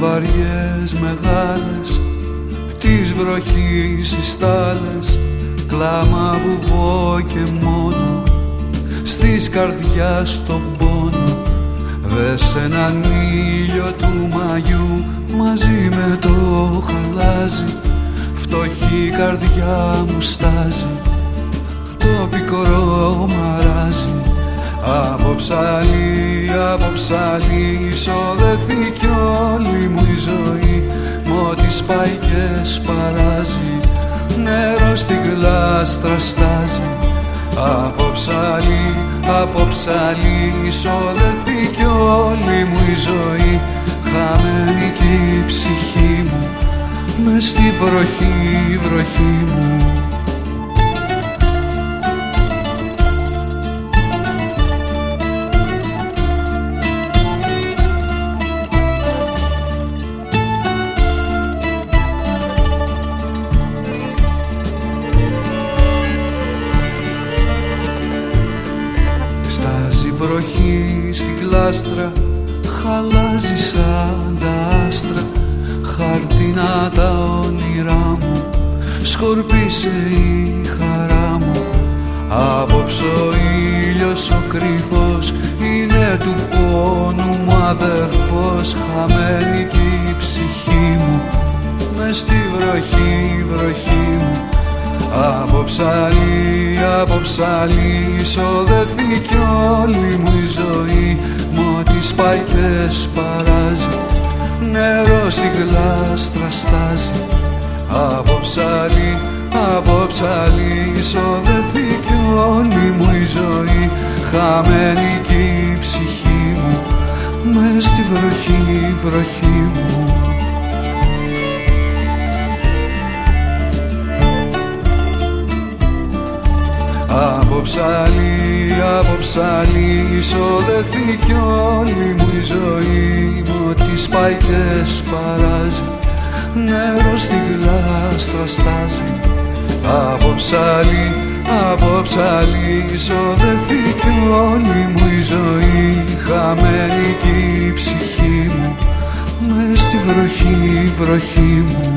βαριές μεγάλες της βροχής οι στάλες κλάμα βουβό και μόνο στις καρδιάς τον πόνο. Δες έναν ήλιο του Μαγιού μαζί με το χαλάζι φτωχή καρδιά μου στάζει το πικρό μαράζει από ψαλί, από ψαλί σπάει και σπαράζει Νερό στη γλάστρα στάζει. Από ψαλί, από ψαλί Ισοδεθεί όλη μου η ζωή. Χαμένη κι η ψυχή μου Μες στη βροχή, βροχή μου άστρα χαλάζει σαν τα άστρα. Χαρτινά τα όνειρά μου σκορπίσε η χαρά μου. Απόψε ο ήλιος ο κρύφος είναι του πόνου μου αδερφός. Χαμένη κι η ψυχή μου μες στη βροχή, βροχή μου από ψαλί, από ψαλί Ισοδεθεί όλη μου η ζωή. Μ' ό,τι σπάει και σπαράζει Νερό στη γλάστρα στάζει. Από ψαλί, από ψαλί Ισοδεθεί όλη μου η ζωή. Χαμένη κι η ψυχή μου Μες στη βροχή, βροχή μου ψαλί, από ψαλί Ισοδεθεί κι όλη μου η ζωή Μου ότι σπάει και σπαράζει Νερό στη γλάστρα στάζει. Από ψαλί, από ψαλί Ισοδεθεί κι όλη μου η ζωή Χαμένη κι η ψυχή μου Μες στη βροχή, βροχή μου